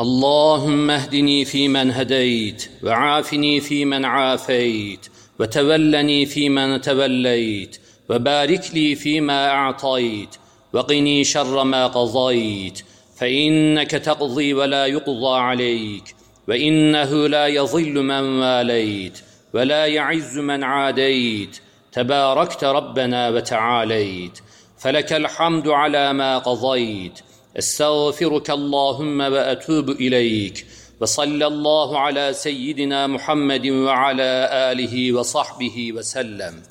اللهم اهدني فيمن هديت وعافني فيمن عافيت وتولني فيمن توليت وبارك لي فيما أعطيت وقني شر ما قضيت فإنك تقضي ولا يقضى عليك وإنه لا يضل من واليت ولا يعز من عاديت تباركت ربنا وتعاليت فلك الحمد على ما قضيت استغفرك اللهم وأتوب إليك. وصلى الله على سيدنا محمد وعلى آله وصحبه وسلم.